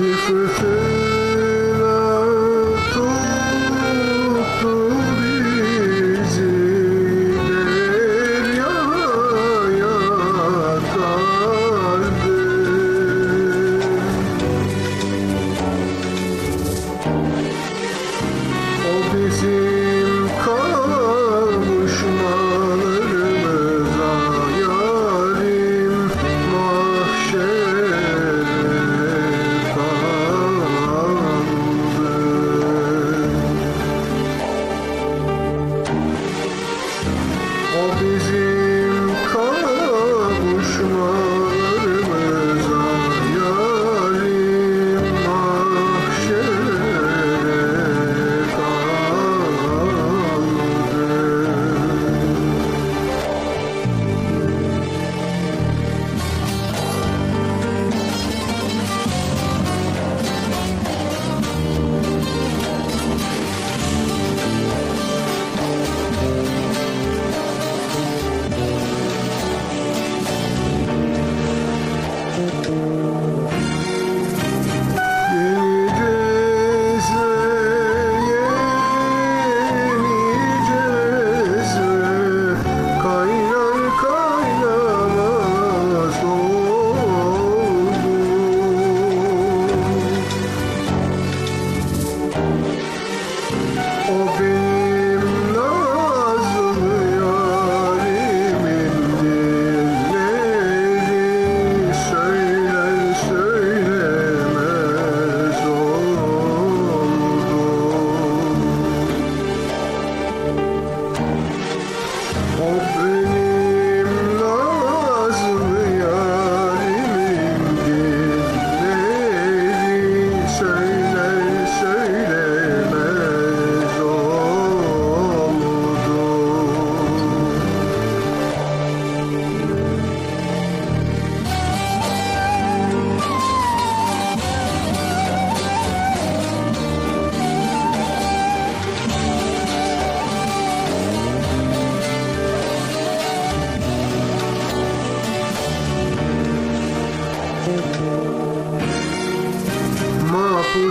This is. all